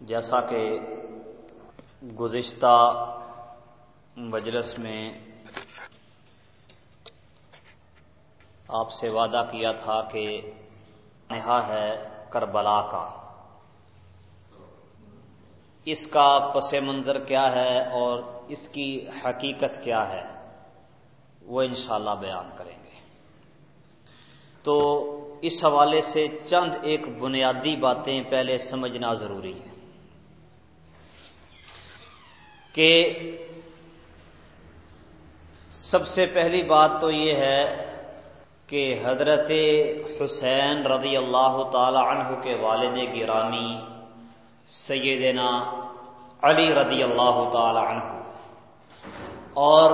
جیسا کہ گزشتہ مجلس میں آپ سے وعدہ کیا تھا کہ نہا ہے کربلا کا۔ اس کا پس منظر کیا ہے اور اس کی حقیقت کیا ہے، وہ انشاءاللہ بیان کریں گے۔ تو اس حوالے سے چند ایک بنیادی باتیں پہلے سمجھنا ضروری ہے کہ سب سے پہلی بات تو یہ ہے کہ حضرت حسین رضی اللہ تعالی عنہ کے والد گرامی سیدنا علی رضی اللہ تعالی عنہ اور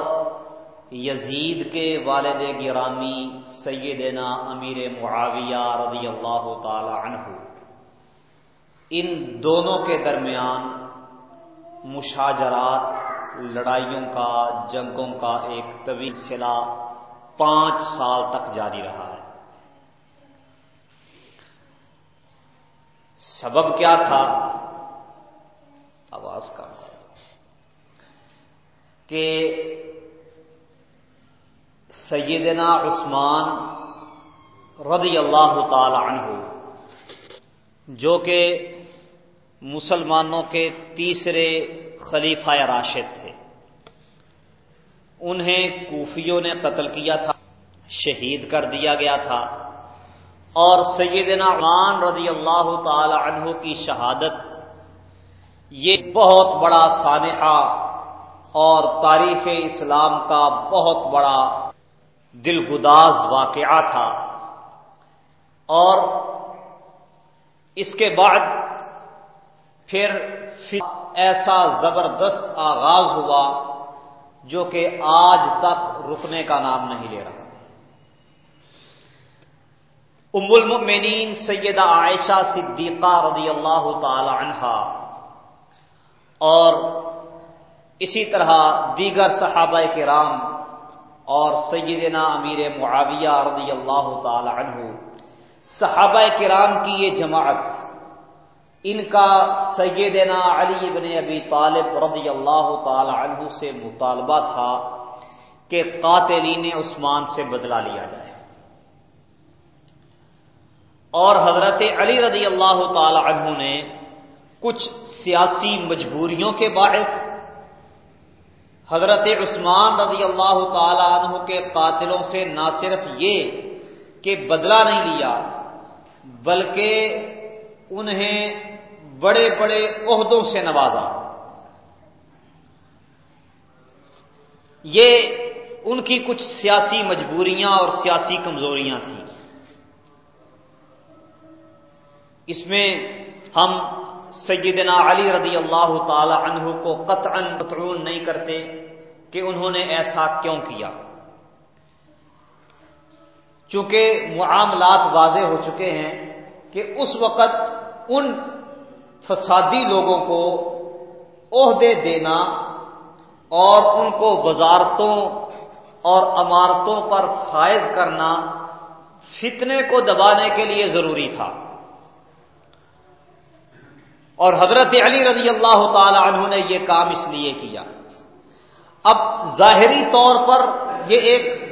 یزید کے والد گرامی سیدنا امیر معاویہ رضی اللہ تعالی عنہ، ان دونوں کے درمیان مشاجرات، لڑائیوں کا، جنگوں کا ایک طویل سلا پانچ سال تک جاری رہا ہے۔ سبب کیا تھا؟ آواز کا کہ سیدنا عثمان رضی اللہ تعالی عنہ، جو کہ مسلمانوں کے تیسرے خلیفہ راشد تھے۔ انہیں کوفیوں نے قتل کیا تھا، شہید کر دیا گیا تھا۔ اور سیدنا عمان رضی اللہ تعالی عنہ کی شہادت، یہ بہت بڑا سانحہ اور تاریخ اسلام کا بہت بڑا دل گداز واقعہ تھا۔ اور اس کے بعد پھر ایسا زبردست آغاز ہوا جو کہ آج تک رکنے کا نام نہیں لے رہا۔ ام المؤمنین سیدہ عائشہ صدیقہ رضی اللہ تعالی عنہا اور اسی طرح دیگر صحابہ کرام اور سیدنا امیر معاویہ رضی اللہ تعالی عنہ، صحابہ کرام کی یہ جماعت ان کا سیدنا علی بن ابی طالب رضی اللہ تعالی عنہ سے مطالبہ تھا کہ قاتلین عثمان سے بدلہ لیا جائے۔ اور حضرت علی رضی اللہ تعالی عنہ نے کچھ سیاسی مجبوریوں کے باعث حضرت عثمان رضی اللہ تعالی عنہ کے قاتلوں سے نہ صرف یہ کہ بدلہ نہیں لیا، بلکہ انہیں بڑے بڑے عہدوں سے نوازا۔ یہ ان کی کچھ سیاسی مجبوریاں اور سیاسی کمزوریاں تھیں۔ اس میں ہم سیدنا علی رضی اللہ تعالی عنہ کو قطعا مطرون نہیں کرتے کہ انہوں نے ایسا کیوں کیا۔ چونکہ معاملات واضح ہو چکے ہیں کہ اس وقت ان فسادی لوگوں کو عہدے دینا اور ان کو وزارتوں اور عمارتوں پر فائز کرنا فتنے کو دبانے کے لیے ضروری تھا۔ اور حضرت علی رضی اللہ تعالی عنہ نے یہ کام اس لیے کیا۔ اب ظاہری طور پر یہ ایک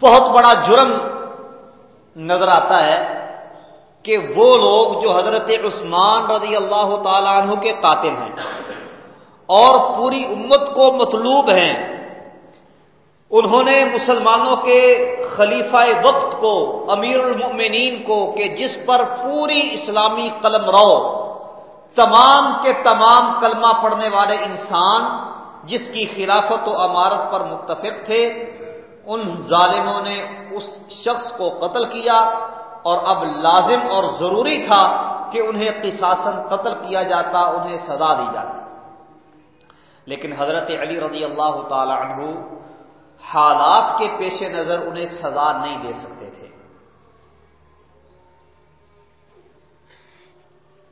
بہت بڑا جرم نظر آتا ہے۔ کہ وہ لوگ جو حضرت عثمان رضی اللہ تعالی عنہ کے قاتل ہیں اور پوری امت کو مطلوب ہیں، انہوں نے مسلمانوں کے خلیفہ وقت کو، امیر المؤمنین کو، کہ جس پر پوری اسلامی قلم رو، تمام کے تمام کلمہ پڑھنے والے انسان جس کی خلافت و امارت پر متفق تھے، ان ظالموں نے اس شخص کو قتل کیا اور اب لازم اور ضروری تھا کہ انہیں قصاصن قتل کیا جاتا، انہیں سزا دی جاتی۔ لیکن حضرت علی رضی اللہ تعالی عنہ حالات کے پیش نظر انہیں سزا نہیں دے سکتے تھے۔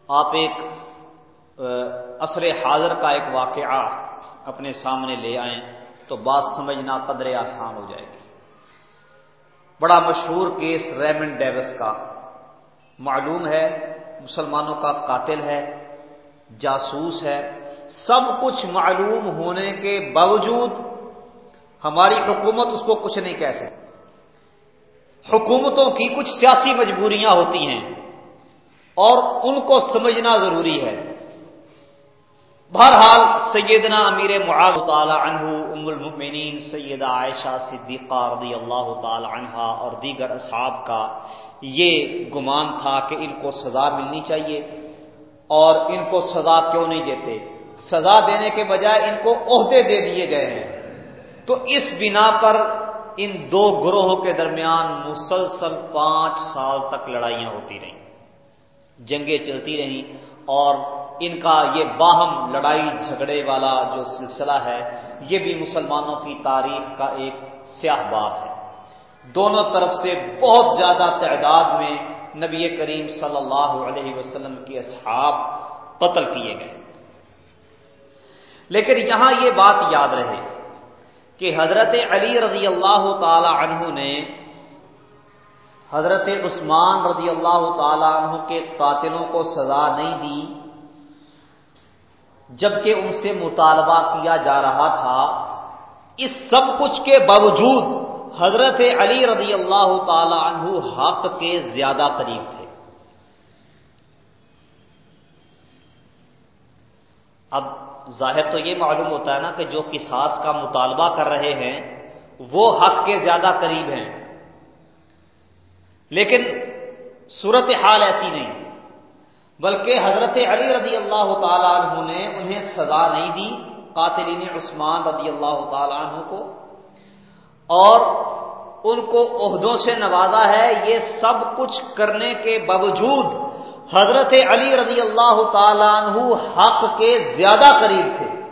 آپ ایک عصر حاضر کا ایک واقعہ اپنے سامنے لے آئیں تو بات سمجھنا قدر آسان ہو جائے گی۔ بڑا مشہور کیس ریمنڈ ڈیوس کا۔ معلوم ہے، مسلمانوں کا قاتل ہے، جاسوس ہے۔ سب کچھ معلوم ہونے کے باوجود ہماری حکومت اس کو کچھ نہیں کہہ سکتی۔ حکومتوں کی کچھ سیاسی مجبوریاں ہوتی ہیں اور ان کو سمجھنا ضروری ہے۔ بہرحال سیدنا امیر معاذ تعالی عنہ، ام المؤمنین سیدہ عائشہ صدیقہ رضی اللہ تعالی عنہ اور دیگر اصحاب کا یہ گمان تھا کہ ان کو سزا ملنی چاہیے اور ان کو سزا کیوں نہیں دیتے؟ سزا دینے کے بجائے ان کو عہدے دے دیے گئے ہیں۔ تو اس بنا پر ان دو گروہوں کے درمیان مسلسل پانچ سال تک لڑائیاں ہوتی رہیں۔ جنگیں چلتی رہیں اور ان کا یہ باہم لڑائی جھگڑے والا جو سلسلہ ہے، یہ بھی مسلمانوں کی تاریخ کا ایک سیاہ باب ہے۔ دونوں طرف سے بہت زیادہ تعداد میں نبی کریم صلی اللہ علیہ وسلم کے اصحاب قتل کیے گئے۔ لیکن یہاں یہ بات یاد رہے کہ حضرت علی رضی اللہ تعالی عنہ نے حضرت عثمان رضی اللہ تعالی عنہ کے قاتلوں کو سزا نہیں دی۔ جبکہ ان سے مطالبہ کیا جا رہا تھا، اس سب کچھ کے باوجود حضرت علی رضی اللہ تعالی عنہ حق کے زیادہ قریب تھے۔ اب ظاہر تو یہ معلوم ہوتا ہے نا کہ جو قصاص کا مطالبہ کر رہے ہیں، وہ حق کے زیادہ قریب ہیں۔ لیکن صورت حال ایسی نہیں۔ بلکہ حضرت علی رضی اللہ تعالیٰ عنہ نے انہیں سزا نہیں دی، قاتلین عثمان رضی اللہ تعالیٰ عنہ کو۔ اور ان کو عہدوں سے نوازا ہے۔ یہ سب کچھ کرنے کے باوجود حضرت علی رضی اللہ تعالیٰ عنہ حق کے زیادہ قریب تھے۔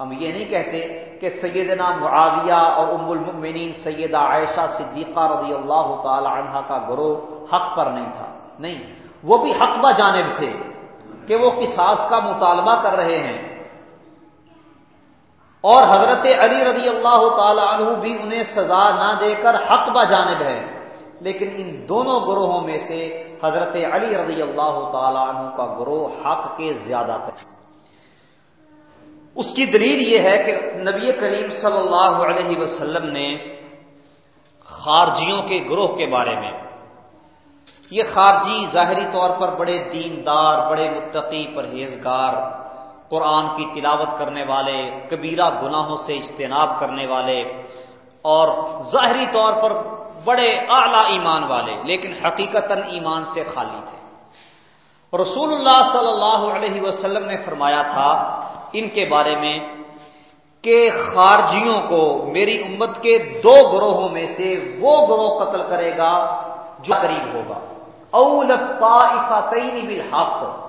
ہم یہ نہیں کہتے کہ سیدنا معاویہ اور ام المؤمنین سیدہ عائشہ صدیقہ رضی اللہ تعالی عنہ کا گروہ حق پر نہیں تھا۔ نہیں۔ وہ بھی حق با جانب تھے کہ وہ قصاص کا مطالبہ کر رہے ہیں۔ اور حضرت علی رضی اللہ تعالی عنہ بھی انہیں سزا نہ دے کر حق با جانب ہے لیکن ان دونوں گروہوں میں سے حضرت علی رضی اللہ تعالی عنہ کا گروہ حق کے زیادہ تر اس کی دلیل یہ ہے کہ نبی کریم صلی اللہ علیہ وسلم نے خارجیوں کے گروہ کے بارے میں یہ خارجی ظاہری طور پر بڑے دیندار، بڑے متقی پرہیزگار، قرآن کی تلاوت کرنے والے، کبیرہ گناہوں سے اجتناب کرنے والے اور ظاہری طور پر بڑے اعلی ایمان والے، لیکن حقیقت ایمان سے خالی تھے۔ رسول اللہ صلی اللہ علیہ وسلم نے فرمایا تھا ان کے بارے میں کہ خارجیوں کو میری امت کے دو گروہوں میں سے وہ گروہ قتل کرے گا جو قریب ہوگا۔ بالحق۔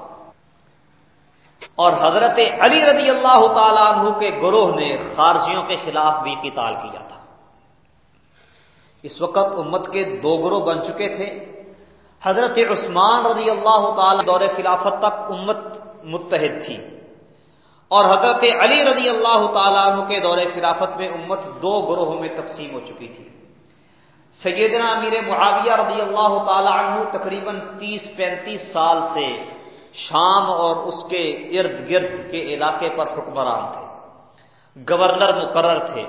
اور حضرت علی رضی اللہ تعالیٰ عنہ کے گروہ نے خارجیوں کے خلاف بھی قتال کیا تھا۔ اس وقت امت کے دو گروہ بن چکے تھے۔ حضرت عثمان رضی اللہ تعالی دور خلافت تک امت متحد تھی۔ اور حضرت علی رضی اللہ تعالیٰ عنہ کے دور خلافت میں امت دو گروہوں میں تقسیم ہو چکی تھی۔ سیدنا امیر معاویہ رضی اللہ تعالی عنہ تقریباً تیس پینتیس سال سے شام اور اس کے ارد گرد کے علاقے پر حکمران تھے۔ گورنر مقرر تھے۔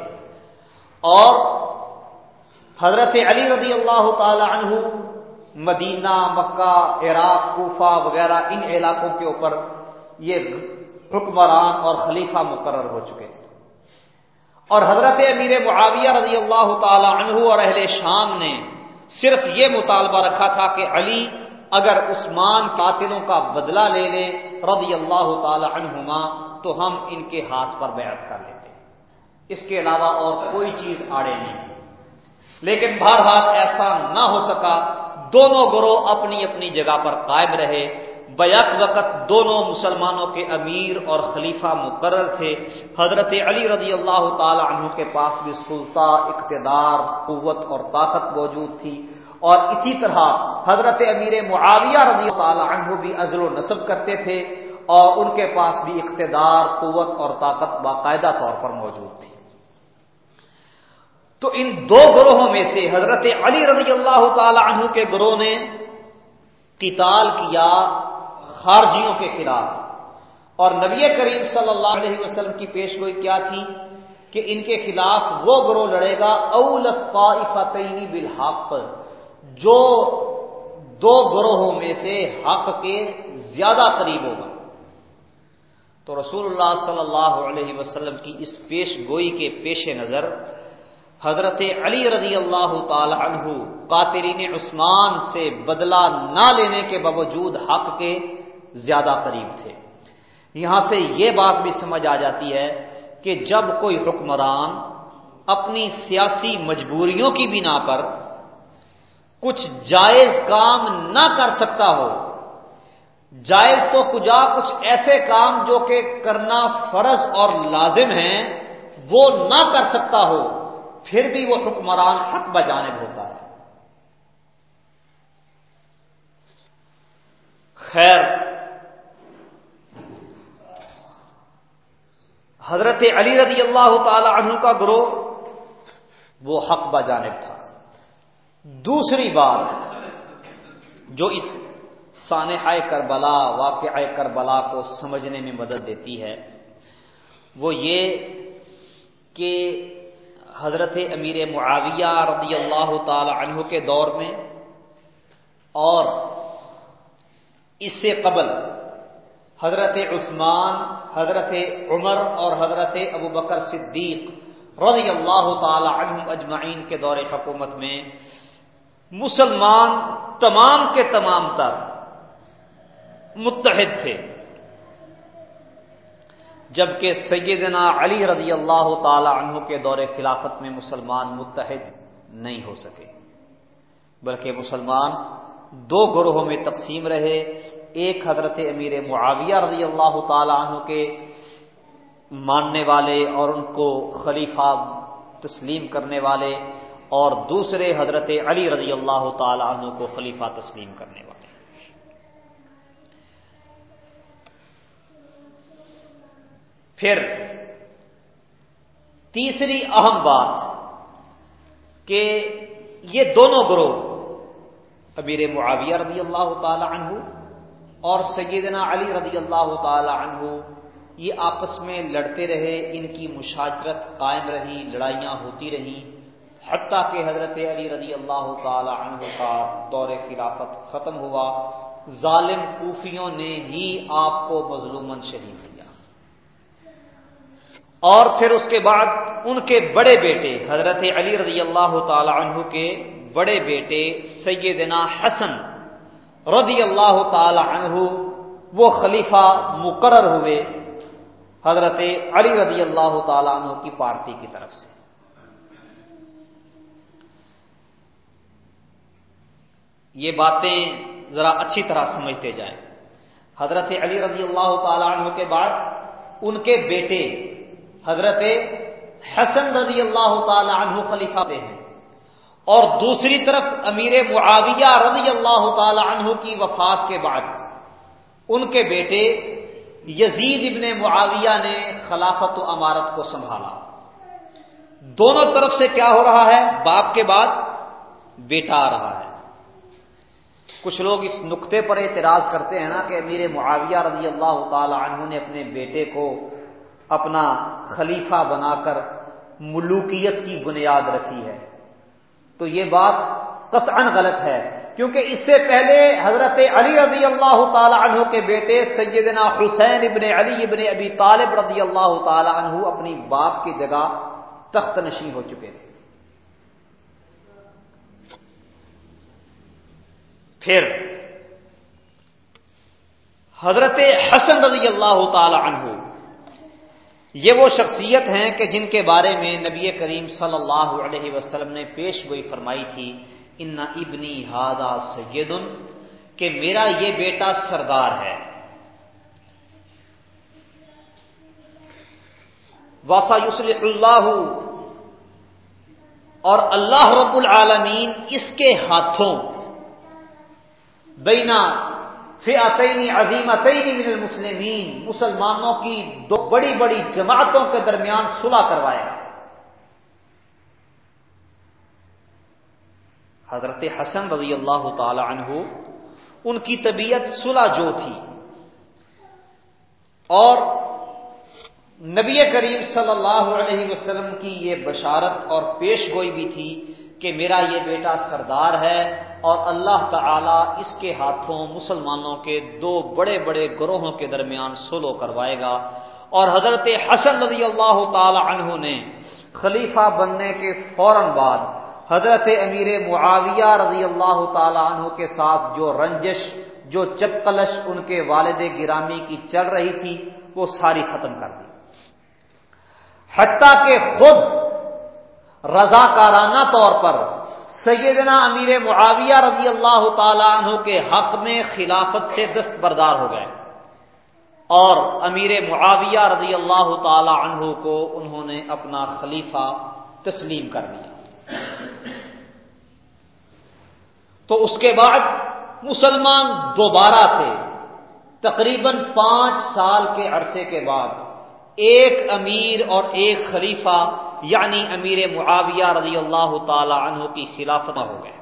اور حضرت علی رضی اللہ تعالی عنہ مدینہ، مکہ، عراق، کوفہ وغیرہ ان علاقوں کے اوپر یہ حکمران اور خلیفہ مقرر ہو چکے تھے۔ اور حضرت امیر معاویہ رضی اللہ تعالی عنہ اور اہل شام نے صرف یہ مطالبہ رکھا تھا کہ علی اگر عثمان قاتلوں کا بدلہ لے لے رضی اللہ تعالی عنہما تو ہم ان کے ہاتھ پر بیعت کر لیتے۔ اس کے علاوہ اور کوئی چیز آڑے نہیں تھی۔ لیکن بہرحال ایسا نہ ہو سکا، دونوں گروہ اپنی اپنی جگہ پر قائم رہے۔ بیک وقت دونوں مسلمانوں کے امیر اور خلیفہ مقرر تھے۔ حضرت علی رضی اللہ تعالی عنہ کے پاس بھی سلطان اقتدار، قوت اور طاقت موجود تھی۔ اور اسی طرح حضرت امیر معاویہ رضی اللہ عنہ بھی ازل و نصب کرتے تھے اور ان کے پاس بھی اقتدار، قوت اور طاقت باقاعدہ طور پر موجود تھی۔ تو ان دو گروہوں میں سے حضرت علی رضی اللہ تعالی عنہ کے گروہ نے قتال کیا۔ خارجیوں کے خلاف۔ اور نبی کریم صلی اللہ علیہ وسلم کی پیش گوئی کیا تھی؟ کہ ان کے خلاف وہ گروہ لڑے گا، اولت طائفتین بالحق، جو دو گروہوں میں سے حق کے زیادہ قریب ہوگا۔ تو رسول اللہ صلی اللہ علیہ وسلم کی اس پیش گوئی کے پیش نظر حضرت علی رضی اللہ تعالی عنہ قاتلین عثمان سے بدلہ نہ لینے کے باوجود حق کے زیادہ قریب تھے۔ یہاں سے یہ بات بھی سمجھ آ جاتی ہے کہ جب کوئی حکمران اپنی سیاسی مجبوریوں کی بنا پر کچھ جائز کام نہ کر سکتا ہو، جائز تو کجا کچھ ایسے کام جو کہ کرنا فرض اور لازم ہیں، وہ نہ کر سکتا ہو، پھر بھی وہ حکمران حق بجانب ہوتا ہے۔ خیر حضرت علی رضی اللہ تعالی عنہ کا گروہ وہ حق بجانب تھا۔ دوسری بات جو اس سانحہ کربلا، واقع کربلا کو سمجھنے میں مدد دیتی ہے، وہ یہ کہ حضرت امیر معاویہ رضی اللہ تعالی عنہ کے دور میں اور اس سے قبل حضرت عثمان، حضرت عمر اور حضرت ابو بکر صدیق رضی اللہ تعالی عنہ اجمعین کے دور حکومت میں مسلمان تمام کے تمام تر متحد تھے۔ جبکہ سیدنا علی رضی اللہ تعالی عنہ کے دور خلافت میں مسلمان متحد نہیں ہو سکے، بلکہ مسلمان دو گروہوں میں تقسیم رہے۔ ایک حضرت امیر معاویہ رضی اللہ تعالی عنہ کے ماننے والے اور ان کو خلیفہ تسلیم کرنے والے اور دوسرے حضرت علی رضی اللہ تعالی عنہ کو خلیفہ تسلیم کرنے والے۔ پھر تیسری اہم بات کہ یہ دونوں گروہ ابیر معاویہ رضی اللہ تعالی عنہ اور سیدنا علی رضی اللہ تعالی عنہ، یہ آپس میں لڑتے رہے، ان کی مشاجرت قائم رہی، لڑائیاں ہوتی رہی۔ حتیٰ کہ حضرت علی رضی اللہ تعالی عنہ کا دور خلافت ختم ہوا۔ ظالم کوفیوں نے ہی آپ کو مظلومن شہید کیا۔ اور پھر اس کے بعد ان کے بڑے بیٹے حضرت علی رضی اللہ تعالی عنہ کے بڑے بیٹے سیدنا حسن رضی اللہ تعالی عنہ، وہ خلیفہ مقرر ہوئے حضرت علی رضی اللہ تعالی عنہ کی پارٹی کی طرف سے۔ یہ باتیں ذرا اچھی طرح سمجھتے جائیں۔ حضرت علی رضی اللہ تعالی عنہ کے بعد ان کے بیٹے حضرت حسن رضی اللہ تعالی عنہ خلیفہ ہیں۔ اور دوسری طرف امیر معاویہ رضی اللہ تعالی عنہ کی وفات کے بعد ان کے بیٹے یزید ابن معاویہ نے خلافت و امارت کو سنبھالا۔ دونوں طرف سے کیا ہو رہا ہے؟ باپ کے بعد بیٹا آ رہا ہے۔ کچھ لوگ اس نقطے پر اعتراض کرتے ہیں نا کہ امیر معاویہ رضی اللہ تعالی عنہ نے اپنے بیٹے کو اپنا خلیفہ بنا کر ملوکیت کی بنیاد رکھی ہے۔ تو یہ بات قطعا غلط ہے، کیونکہ اس سے پہلے حضرت علی رضی اللہ تعالی عنہ کے بیٹے سیدنا حسین ابن علی ابن ابی طالب رضی اللہ تعالی عنہ اپنی باپ کی جگہ تخت نشین ہو چکے تھے۔ پھر حضرت حسن رضی اللہ تعالی عنہ یہ وہ شخصیت ہیں کہ جن کے بارے میں نبی کریم صلی اللہ علیہ وسلم نے پیش گوئی فرمائی تھی، ان ابنی ہادا سید کہ میرا یہ بیٹا سردار ہے۔ واسا یوسل اللہ اور اللہ رب العالمین اس کے ہاتھوں بینا فئتین عظیمتین من المسلمین، مسلمانوں کی دو بڑی بڑی جماعتوں کے درمیان صلح کروائے گا حضرت حسن رضی اللہ تعالی عنہ، ان کی طبیعت صلح جو تھی، اور نبی کریم صلی اللہ علیہ وسلم کی یہ بشارت اور پیش گوئی بھی تھی کہ میرا یہ بیٹا سردار ہے اور اللہ تعالی اس کے ہاتھوں مسلمانوں کے دو بڑے بڑے گروہوں کے درمیان سلو کروائے گا۔ اور حضرت حسن رضی اللہ تعالی عنہ نے خلیفہ بننے کے فوراً بعد حضرت امیر معاویہ رضی اللہ تعالی عنہ کے ساتھ جو رنجش، جو چپکلش ان کے والد گرامی کی چل رہی تھی، وہ ساری ختم کر دی۔ حتیٰ کہ خود رضاکارانہ طور پر سیدنا امیر معاویہ رضی اللہ تعالی عنہ کے حق میں خلافت سے دستبردار ہو گئے۔ اور امیر معاویہ رضی اللہ تعالی عنہ کو انہوں نے اپنا خلیفہ تسلیم کر دیا۔ تو اس کے بعد مسلمان دوبارہ سے تقریباً پانچ سال کے عرصے کے بعد ایک امیر اور ایک خلیفہ یعنی امیر معاویہ رضی اللہ تعالی عنہ کی خلافت ہو گئے۔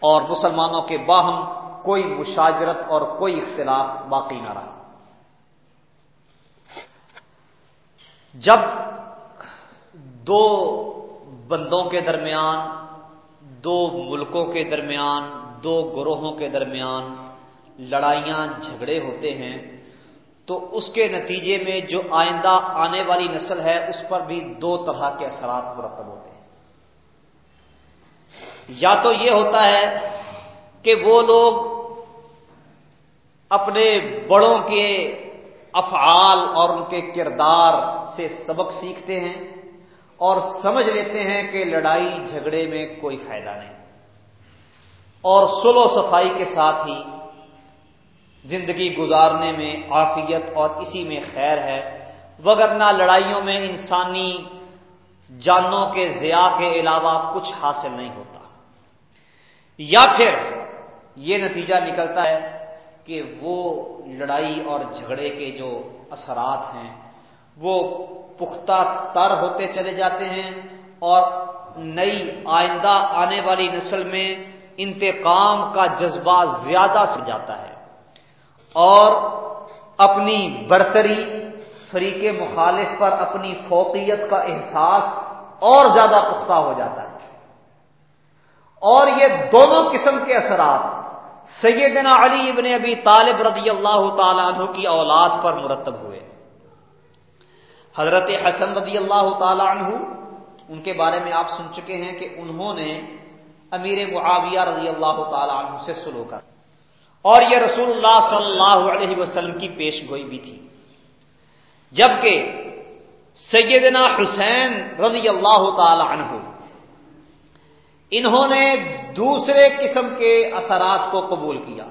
اور مسلمانوں کے باہم کوئی مشاجرت اور کوئی اختلاف باقی نہ رہا۔ جب دو بندوں کے درمیان، دو ملکوں کے درمیان، دو گروہوں کے درمیان لڑائیاں جھگڑے ہوتے ہیں تو اس کے نتیجے میں جو آئندہ آنے والی نسل ہے، اس پر بھی دو طرح کے اثرات مرتب ہوتے ہیں۔ یا تو یہ ہوتا ہے کہ وہ لوگ اپنے بڑوں کے افعال اور ان کے کردار سے سبق سیکھتے ہیں اور سمجھ لیتے ہیں کہ لڑائی جھگڑے میں کوئی فائدہ نہیں۔ اور سلو صفائی کے ساتھ ہی زندگی گزارنے میں عافیت اور اسی میں خیر ہے۔ وگرنہ لڑائیوں میں انسانی جانوں کے ضیاع کے علاوہ کچھ حاصل نہیں ہوتا۔ یا پھر یہ نتیجہ نکلتا ہے کہ وہ لڑائی اور جھگڑے کے جو اثرات ہیں، وہ پختہ تر ہوتے چلے جاتے ہیں اور نئی آئندہ آنے والی نسل میں انتقام کا جذبہ زیادہ سے جاتا ہے۔ اور اپنی برتری، فریق مخالف پر اپنی فوقیت کا احساس اور زیادہ پختہ ہو جاتا ہے۔ اور یہ دونوں قسم کے اثرات سیدنا علی ابن ابی طالب رضی اللہ تعالیٰ عنہ کی اولاد پر مرتب ہوئے۔ حضرت حسن رضی اللہ تعالی عنہ، ان کے بارے میں آپ سن چکے ہیں کہ انہوں نے امیر معاویہ رضی اللہ تعالی عنہ سے سلو کر اور یہ رسول اللہ صلی اللہ علیہ وسلم کی پیش گوئی بھی تھی۔ جبکہ سیدنا حسین رضی اللہ تعالی عنہ، انہوں نے دوسرے قسم کے اثرات کو قبول کیا۔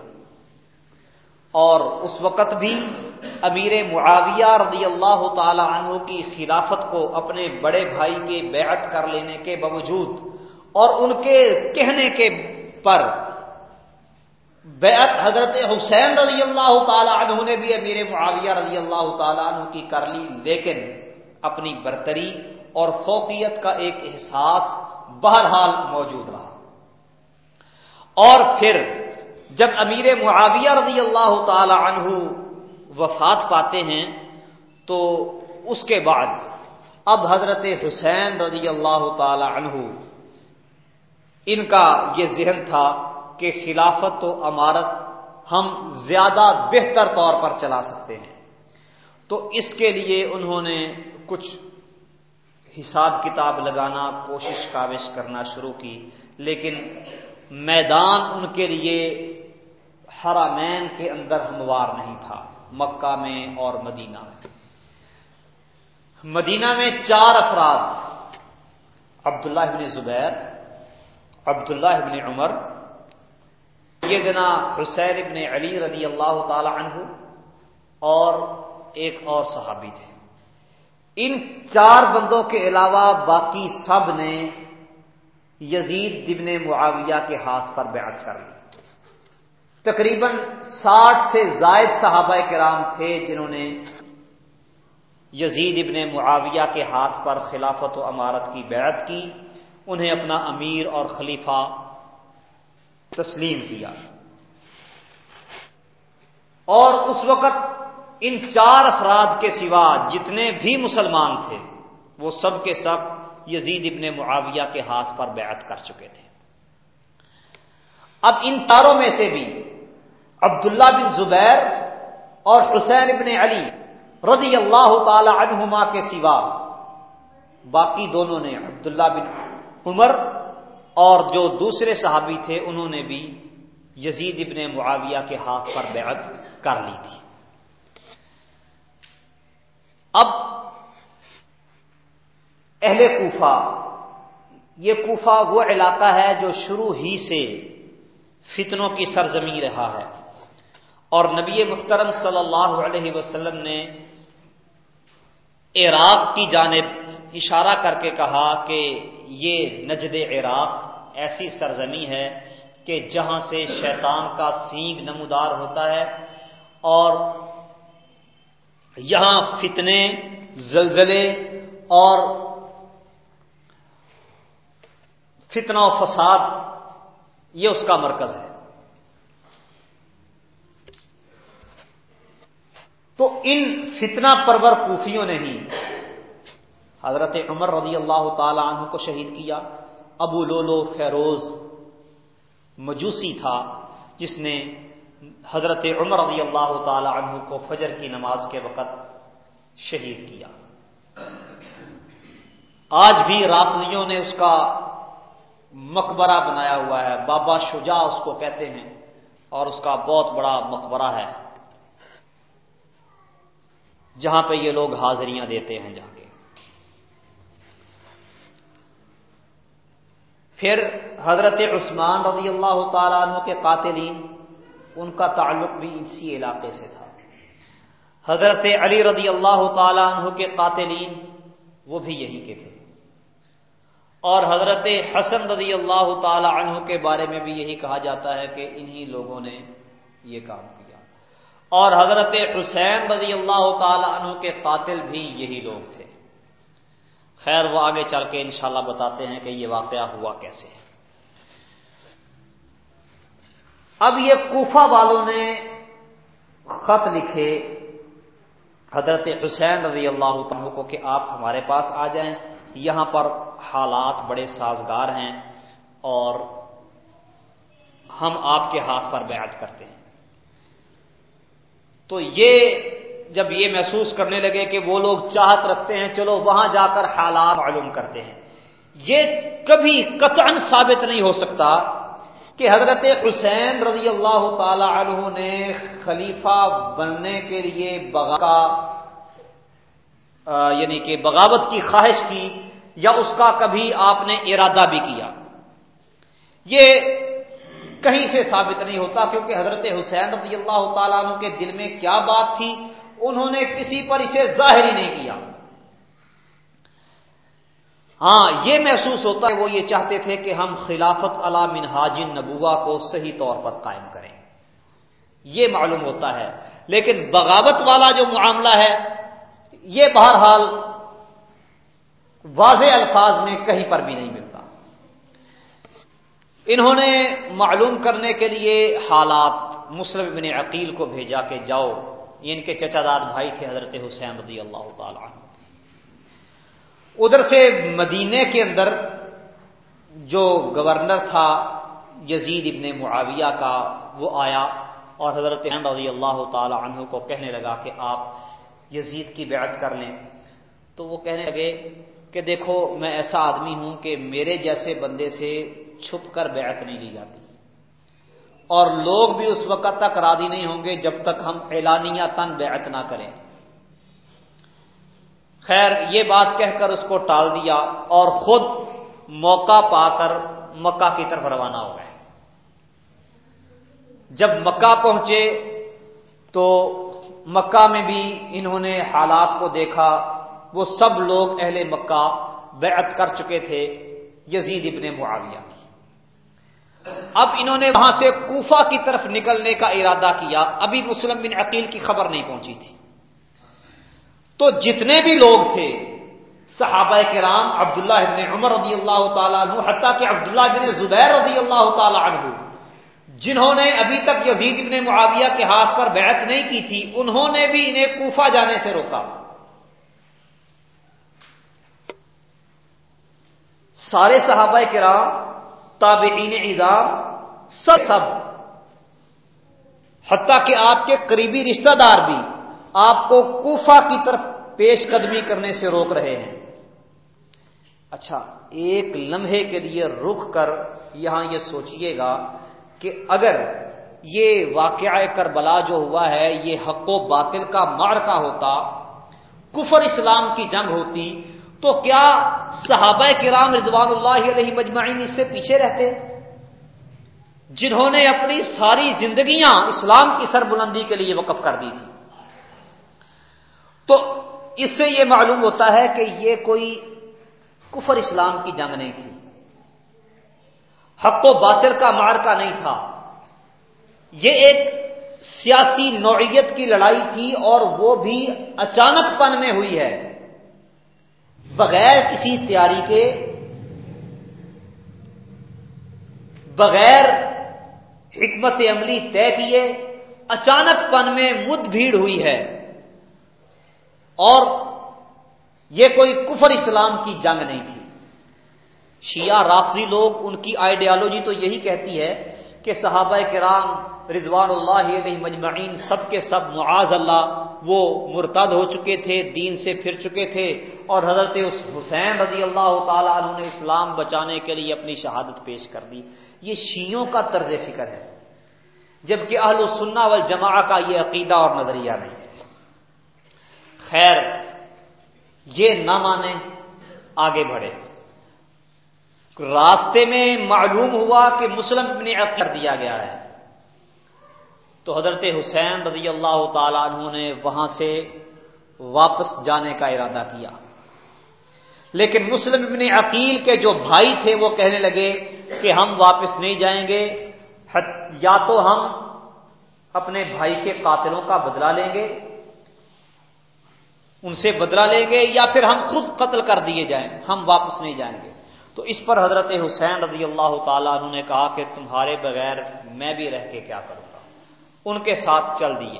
اور اس وقت بھی امیر معاویہ رضی اللہ تعالی عنہ کی خلافت کو اپنے بڑے بھائی کے بیعت کر لینے کے باوجود اور ان کے کہنے کے پر بیعت حضرت حسین رضی اللہ تعالی عنہ نے بھی امیر معاویہ رضی اللہ تعالی عنہ کی کر لی، لیکن اپنی برتری اور فوقیت کا ایک احساس بہرحال موجود رہا۔ اور پھر جب امیر معاویہ رضی اللہ تعالی عنہ وفات پاتے ہیں، تو اس کے بعد اب حضرت حسین رضی اللہ تعالی عنہ، ان کا یہ ذہن تھا کہ خلافت و امارت ہم زیادہ بہتر طور پر چلا سکتے ہیں۔ تو اس کے لیے انہوں نے کچھ حساب کتاب لگانا، کوشش کاوش کرنا شروع کی۔ لیکن میدان ان کے لیے حرامین کے اندر ہموار نہیں تھا۔ مکہ میں اور مدینہ میں۔ مدینہ میں چار افراد، عبداللہ ابن زبیر، عبداللہ ابن عمر یہ دنا حسین ابن علی رضی اللہ تعالی عنہ اور ایک اور صحابی تھے۔ ان چار بندوں کے علاوہ باقی سب نے یزید ابن معاویہ کے ہاتھ پر بیعت کر لی۔ تقریباً ساٹھ سے زائد صحابہ کرام تھے جنہوں نے یزید ابن معاویہ کے ہاتھ پر خلافت و امارت کی بیعت کی۔ انہیں اپنا امیر اور خلیفہ تسلیم کیا۔ اور اس وقت ان چار افراد کے سوا جتنے بھی مسلمان تھے، وہ سب کے سب یزید ابن معاویہ کے ہاتھ پر بیعت کر چکے تھے۔ اب ان تاروں میں سے بھی عبداللہ بن زبیر اور حسین ابن علی رضی اللہ تعالی عنہما کے سوا، باقی دونوں نے عبداللہ بن عمر اور جو دوسرے صحابی تھے انہوں نے بھی یزید ابن معاویہ کے ہاتھ پر بیعت کر لی تھی۔ اب اہل کوفہ، یہ کوفہ وہ علاقہ ہے جو شروع ہی سے فتنوں کی سرزمی رہا ہے۔ اور نبی محترم صلی اللہ علیہ وسلم نے عراق کی جانب اشارہ کر کے کہا کہ یہ نجد عراق ایسی سرزمی ہے کہ جہاں سے شیطان کا سینگ نمودار ہوتا ہے اور یہاں فتنے، زلزلے اور فتنہ و فساد، یہ اس کا مرکز ہے۔ تو ان فتنہ پرور کوفیوں نے ہی حضرت عمر رضی اللہ تعالی عنہ کو شہید کیا۔ ابو لولو فیروز مجوسی تھا، جس نے حضرت عمر رضی اللہ تعالی عنہ کو فجر کی نماز کے وقت شہید کیا۔ آج بھی رافضیوں نے اس کا مقبرہ بنایا ہوا ہے۔ بابا شجاع اس کو کہتے ہیں اور اس کا بہت بڑا مقبرہ ہے۔ جہاں پہ یہ لوگ حاضریاں دیتے ہیں جا کے۔ پھر حضرت عثمان رضی اللہ تعالیٰ عنہ کے قاتلین، ان کا تعلق بھی اسی علاقے سے تھا۔ حضرت علی رضی اللہ تعالیٰ عنہ کے قاتلین وہ بھی یہیں کے تھے۔ اور حضرت حسن رضی اللہ تعالی عنہ کے بارے میں بھی یہی کہا جاتا ہے کہ انہی لوگوں نے یہ کام کیا۔ اور حضرت حسین رضی اللہ تعالی عنہ کے قاتل بھی یہی لوگ تھے۔ خیر، وہ آگے چل کے انشاءاللہ بتاتے ہیں کہ یہ واقعہ ہوا کیسے اب یہ کوفہ والوں نے خط لکھے حضرت حسین رضی اللہ تعالیٰ کو کہ آپ ہمارے پاس آ جائیں۔ یہاں پر حالات بڑے سازگار ہیں اور ہم آپ کے ہاتھ پر بیعت کرتے ہیں۔ تو یہ جب یہ محسوس کرنے لگے کہ وہ لوگ چاہت رکھتے ہیں، چلو وہاں جا کر حالات معلوم کرتے ہیں۔ یہ کبھی قطعا ثابت نہیں ہو سکتا کہ حضرت حسین رضی اللہ تعالی عنہ نے خلیفہ بننے کے لیے بغا یعنی کہ بغاوت کی خواہش کی یا اس کا کبھی آپ نے ارادہ بھی کیا۔ یہ کہیں سے ثابت نہیں ہوتا کیونکہ حضرت حسین رضی اللہ تعالیٰ عنہ کے دل میں کیا بات تھی؟ انہوں نے کسی پر اسے ظاہر ہی نہیں کیا۔ ہاں یہ محسوس ہوتا ہے وہ یہ چاہتے تھے کہ ہم خلافت علا منہاج نبوا کو صحیح طور پر قائم کریں۔ یہ معلوم ہوتا ہے۔ لیکن بغاوت والا جو معاملہ ہے، یہ بہرحال واضح الفاظ میں کہیں پر بھی نہیں ملتا۔ انہوں نے معلوم کرنے کے لیے حالات مسلم بن عقیل کو بھیجا کہ جاؤ۔ یہ ان کے چچا داد بھائی تھے حضرت حسین رضی اللہ تعالی عنہ۔ ادھر سے مدینے کے اندر جو گورنر تھا یزید ابن معاویہ کا وہ آیا اور حضرت رضی اللہ تعالی عنہ کو کہنے لگا کہ آپ یزید کی بیعت کر لیں۔ تو وہ کہنے لگے کہ دیکھو میں ایسا آدمی ہوں کہ میرے جیسے بندے سے چھپ کر بیعت نہیں لی جاتی۔ اور لوگ بھی اس وقت تک راضی نہیں ہوں گے جب تک ہم اعلانیہ تن بیعت نہ کریں۔ خیر، یہ بات کہہ کر اس کو ٹال دیا اور خود موقع پا کر مکہ کی طرف روانہ ہو گئے۔ جب مکہ پہنچے تو مکہ میں بھی انہوں نے حالات کو دیکھا۔ وہ سب لوگ اہل مکہ بیعت کر چکے تھے، یزید ابن معاویہ۔ کی اب انہوں نے وہاں سے کوفہ کی طرف نکلنے کا ارادہ کیا، ابھی مسلم بن عقیل کی خبر نہیں پہنچی تھی۔ تو جتنے بھی لوگ تھے، صحابہ کرام، عبداللہ ابن عمر رضی اللہ تعالیٰ عنہ، حتیٰ کہ عبداللہ بن زبیر رضی اللہ تعالیٰ عنہ، جنہوں نے ابھی تک یزید ابن معاویہ کے ہاتھ پر بیعت نہیں کی تھی، انہوں نے بھی انہیں کوفہ جانے سے روکا۔ سارے صحابہ کرام تابعین اعظام سب سب۔ حتیٰ کہ آپ کے قریبی رشتہ دار بھی آپ کو کوفہ کی طرف پیش قدمی کرنے سے روک رہے ہیں۔ اچھا ایک لمحے کے لیے رک کر یہاں یہ سوچئے گا کہ اگر یہ واقعہ کربلا جو ہوا ہے، یہ حق و باطل کا مار کا ہوتا، کفر اسلام کی جنگ ہوتی تو کیا صحابہ کرام رضوان اللہ علیہ مجمعین اس سے پیچھے رہتے؟ جنہوں نے اپنی ساری زندگیاں اسلام کی سربلندی کے لیے وقف کر دی تھی۔ تو اس سے یہ معلوم ہوتا ہے کہ یہ کوئی کفر اسلام کی جنگ نہیں تھی۔ حق و باطل کا مارکا نہیں تھا۔ یہ ایک سیاسی نوعیت کی لڑائی تھی اور وہ بھی اچانک پن میں ہوئی ہے۔ بغیر کسی تیاری کے، بغیر حکمت عملی طے کیے، اچانک پن میں مد بھیڑ ہوئی ہے۔ اور یہ کوئی کفر اسلام کی جنگ نہیں تھی۔ شیعہ رافضی لوگ، ان کی آئیڈیالوجی تو یہی کہتی ہے کہ صحابہ کرام رضوان اللہ علیہ مجمعین سب کے سب معاذ اللہ وہ مرتد ہو چکے تھے، دین سے پھر چکے تھے اور حضرت اس حسین رضی اللہ تعالیٰ عنہ نے اسلام بچانے کے لیے اپنی شہادت پیش کر دی۔ یہ شیعوں کا طرز فکر ہے، جبکہ اہل السنہ والجماع کا یہ عقیدہ اور نظریہ نہیں۔ خیر، یہ نہ مانے آگے بڑھے راستے میں معلوم ہوا کہ مسلم ابن عقل کر دیا گیا ہے۔ تو حضرت حسین رضی اللہ تعالیٰ عنہ نے وہاں سے واپس جانے کا ارادہ کیا۔ لیکن مسلم ابن عقیل کے جو بھائی تھے وہ کہنے لگے کہ ہم واپس نہیں جائیں گے یا تو ہم اپنے بھائی کے قاتلوں کا بدلہ لیں گے، ان سے بدلہ لیں گے، یا پھر ہم خود قتل کر دیے جائیں، ہم واپس نہیں جائیں گے۔ تو اس پر حضرت حسین رضی اللہ تعالیٰ عنہ نے کہا کہ تمہارے بغیر میں بھی رہ کے کیا کروں؟ ان کے ساتھ چل دیے۔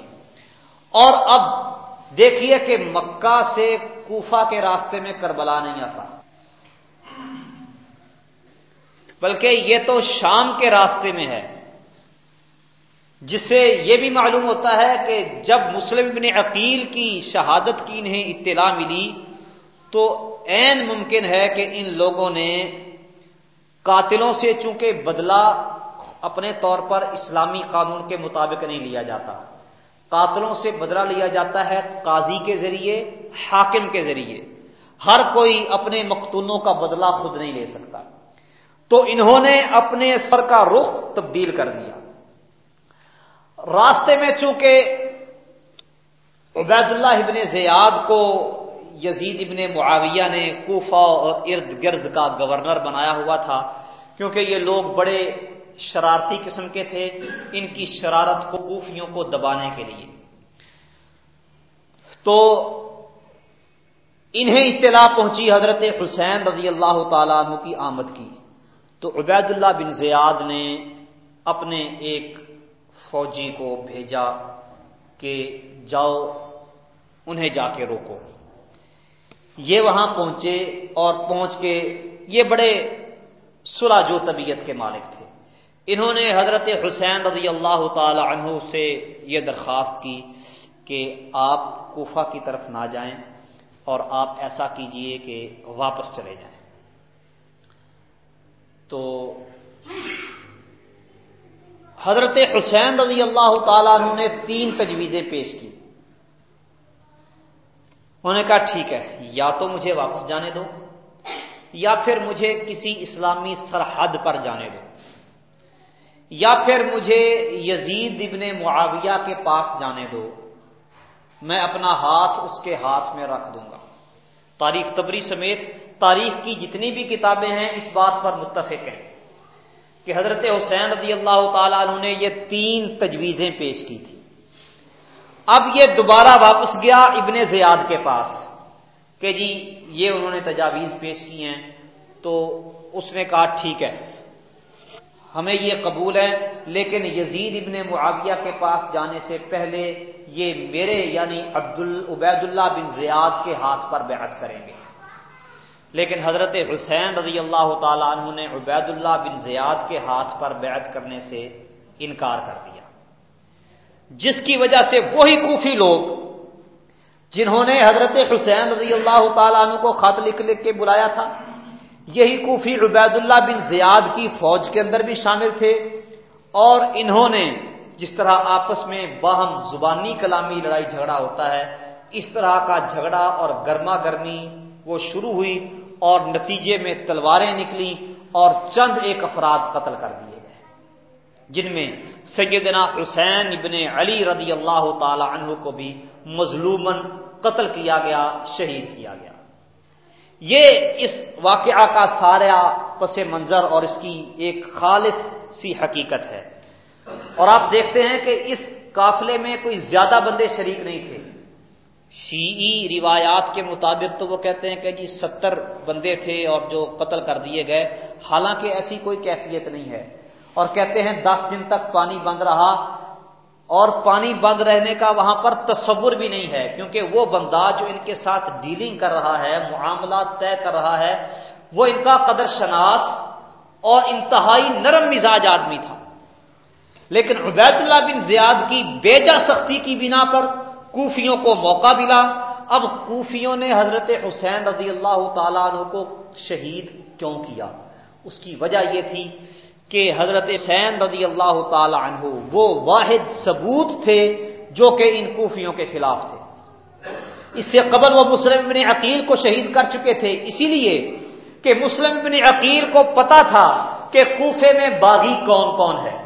اور اب دیکھیے کہ مکہ سے کوفہ کے راستے میں کربلا نہیں آتا۔ بلکہ یہ تو شام کے راستے میں ہے۔ جس سے یہ بھی معلوم ہوتا ہے کہ جب مسلم ابن عقیل کی شہادت کی انہیں اطلاع ملی، تو این ممکن ہے کہ ان لوگوں نے قاتلوں سے چونکہ بدلہ اپنے طور پر اسلامی قانون کے مطابق نہیں لیا جاتا۔ قاتلوں سے بدلہ لیا جاتا ہے قاضی کے ذریعے، حاکم کے ذریعے۔ ہر کوئی اپنے مقتولوں کا بدلہ خود نہیں لے سکتا۔ تو انہوں نے اپنے سر کا رخ تبدیل کر دیا۔ راستے میں چونکہ عبید اللہ ابن زیاد کو یزید ابن معاویہ نے کوفہ اور ارد گرد کا گورنر بنایا ہوا تھا، کیونکہ یہ لوگ بڑے شرارتی قسم کے تھے، ان کی شرارت کو کوفیوں کو دبانے کے لیے۔ تو انہیں اطلاع پہنچی حضرت حسین رضی اللہ تعالیٰ عنہ کی آمد کی۔ تو عبید اللہ بن زیاد نے اپنے ایک فوجی کو بھیجا کہ جاؤ، انہیں جا کے روکو۔ یہ وہاں پہنچے اور پہنچ کے، یہ بڑے سلا جو طبیعت کے مالک تھے۔ انہوں نے حضرت حسین رضی اللہ تعالی عنہ سے یہ درخواست کی کہ آپ کوفہ کی طرف نہ جائیں اور آپ ایسا کیجیے کہ واپس چلے جائیں۔ تو حضرت حسین رضی اللہ تعالیٰ عنہ نے تین تجویزیں پیش کی۔ انہوں نے کہا، ٹھیک ہے، یا تو مجھے واپس جانے دو یا پھر مجھے کسی اسلامی سرحد پر جانے دو۔ یا پھر مجھے یزید ابن معاویہ کے پاس جانے دو، میں اپنا ہاتھ اس کے ہاتھ میں رکھ دوں گا۔ تاریخ تبری سمیت تاریخ کی جتنی بھی کتابیں ہیں، اس بات پر متفق ہیں کہ حضرت حسین رضی اللہ تعالیٰ عنہ نے یہ تین تجویزیں پیش کی تھی اب یہ دوبارہ واپس گیا ابن زیاد کے پاس کہ جی یہ انہوں نے تجاویز پیش کی ہیں، تو اس نے کہا ٹھیک ہے۔ ہمیں یہ قبول ہے، لیکن یزید ابن معاویہ کے پاس جانے سے پہلے یہ میرے یعنی عبد عبید اللہ بن زیاد کے ہاتھ پر بیعت کریں گے۔ لیکن حضرت حسین رضی اللہ تعالیٰ عنہ نے عبید اللہ بن زیاد کے ہاتھ پر بیعت کرنے سے انکار کر دیا۔ جس کی وجہ سے وہی کوفی لوگ، جنہوں نے حضرت حسین رضی اللہ تعالیٰ عنہ کو خط لکھ لکھ کے بلایا تھا یہی کوفی عبید اللہ بن زیاد کی فوج کے اندر بھی شامل تھے اور انہوں نے جس طرح آپس میں باہم زبانی کلامی لڑائی جھگڑا ہوتا ہے، اس طرح کا جھگڑا اور گرما گرمی وہ شروع ہوئی اور نتیجے میں تلواریں نکلی اور چند ایک افراد قتل کر دیے گئے۔ جن میں سیدنا حسین ابن علی رضی اللہ تعالی عنہ کو بھی مظلومن قتل کیا گیا، شہید کیا گیا۔ یہ اس واقعہ کا سارا پس منظر اور اس کی ایک خالص سی حقیقت ہے۔ اور آپ دیکھتے ہیں کہ اس قافلے میں کوئی زیادہ بندے شریک نہیں تھے۔ شیعی روایات کے مطابق تو وہ کہتے ہیں کہ جی ستر بندے تھے اور جو قتل کر دیے گئے۔ حالانکہ ایسی کوئی کیفیت نہیں ہے۔ اور کہتے ہیں دس دن تک پانی بند رہا۔ اور پانی بند رہنے کا وہاں پر تصور بھی نہیں ہے، کیونکہ وہ بندہ جو ان کے ساتھ ڈیلنگ کر رہا ہے، معاملات طے کر رہا ہے، وہ ان کا قدر شناس اور انتہائی نرم مزاج آدمی تھا۔ لیکن عبید اللہ بن زیاد کی بیجا سختی کی بنا پر کوفیوں کو موقع ملا۔ اب کوفیوں نے حضرت حسین رضی اللہ تعالیٰ عنہ کو شہید کیوں کیا؟ اس کی وجہ یہ تھی کہ حضرت حسین رضی اللہ تعالی عنہ وہ واحد ثبوت تھے جو کہ ان کوفیوں کے خلاف تھے۔ اس سے قبل وہ مسلم ابن عقیل کو شہید کر چکے تھے، اسی لیے کہ مسلم ابن عقیل کو پتا تھا کہ کوفے میں باغی کون کون ہے۔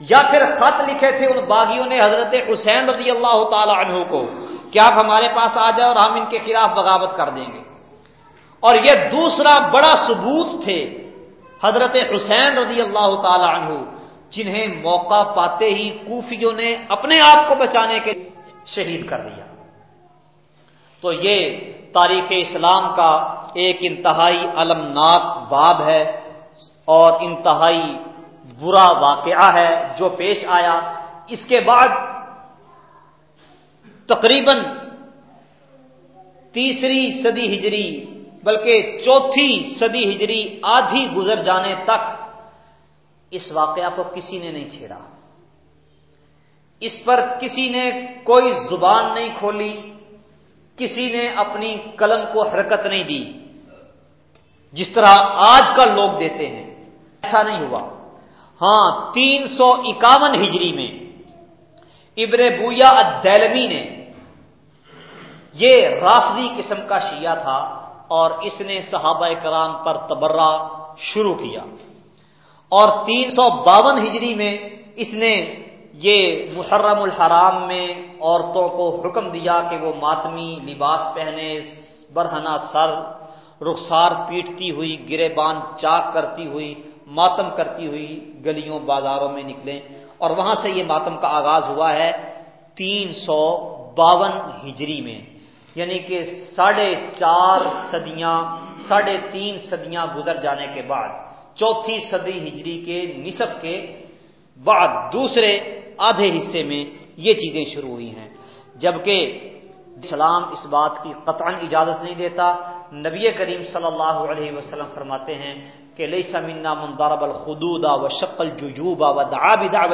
یا پھر خط لکھے تھے ان باغیوں نے حضرت حسین رضی اللہ تعالی عنہ کو کہ آپ ہمارے پاس آ جائے اور ہم ان کے خلاف بغاوت کر دیں گے۔ اور یہ دوسرا بڑا ثبوت تھے حضرت حسین رضی اللہ تعالی عنہ جنہیں موقع پاتے ہی کوفیوں نے اپنے آپ کو بچانے کے شہید کر دیا۔ تو یہ تاریخ اسلام کا ایک انتہائی المناک باب ہے اور انتہائی برا واقعہ ہے جو پیش آیا۔ اس کے بعد تقریباً تیسری صدی ہجری بلکہ چوتھی صدی ہجری آدھی گزر جانے تک اس واقعہ کو کسی نے نہیں چھیڑا۔ اس پر کسی نے کوئی زبان نہیں کھولی، کسی نے اپنی قلم کو حرکت نہیں دی۔ جس طرح آج کل لوگ دیتے ہیں، ایسا نہیں ہوا۔ ہاں تین سو اکاون ہجری میں ابن بویا ادیلمی نے یہ رافضی قسم کا شیعہ تھا۔ اور اس نے صحابہ کرام پر تبرہ شروع کیا۔ اور تین سو باون ہجری میں اس نے یہ محرم الحرام میں عورتوں کو حکم دیا کہ وہ ماتمی لباس پہنے برہنا سر، رخسار پیٹتی ہوئی، گرے بان چاک کرتی ہوئی، ماتم کرتی ہوئی گلیوں بازاروں میں نکلیں۔ اور وہاں سے یہ ماتم کا آغاز ہوا ہے تین سو باون ہجری میں۔ یعنی کہ ساڑھے چار صدیاں، ساڑھے تین صدیاں گزر جانے کے بعد، چوتھی صدی ہجری کے نصف کے بعد دوسرے آدھے حصے میں یہ چیزیں شروع ہوئی ہیں۔ جبکہ اسلام اس بات کی قطعا اجازت نہیں دیتا، نبی کریم صلی اللہ علیہ وسلم فرماتے ہیں کہ لئی سمنا منظارب الخدودا و شکل ججوبا و دعاب دعب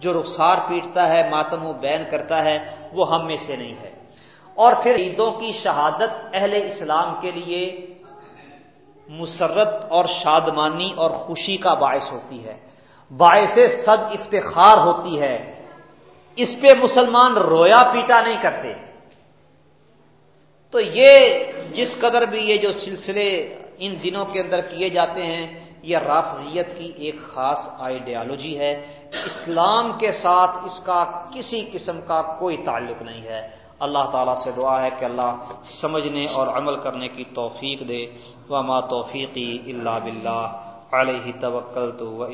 جو رخسار پیٹتا ہے، ماتم و بین کرتا ہے، وہ ہم میں سے نہیں ہے۔ اور پھر عیدوں کی شہادت اہل اسلام کے لیے مسرت اور شادمانی اور خوشی کا باعث ہوتی ہے۔ باعث صد افتخار ہوتی ہے۔ اس پہ مسلمان رویا پیٹا نہیں کرتے۔ تو یہ جس قدر بھی یہ جو سلسلے ان دنوں کے اندر کیے جاتے ہیں، یہ رافضیت کی ایک خاص آئیڈیالوجی ہے۔ اسلام کے ساتھ اس کا کسی قسم کا کوئی تعلق نہیں ہے۔ اللہ تعالیٰ سے دعا ہے کہ اللہ سمجھنے اور عمل کرنے کی توفیق دے، وما توفیقی اللہ بلّہ علیہ توکل تو و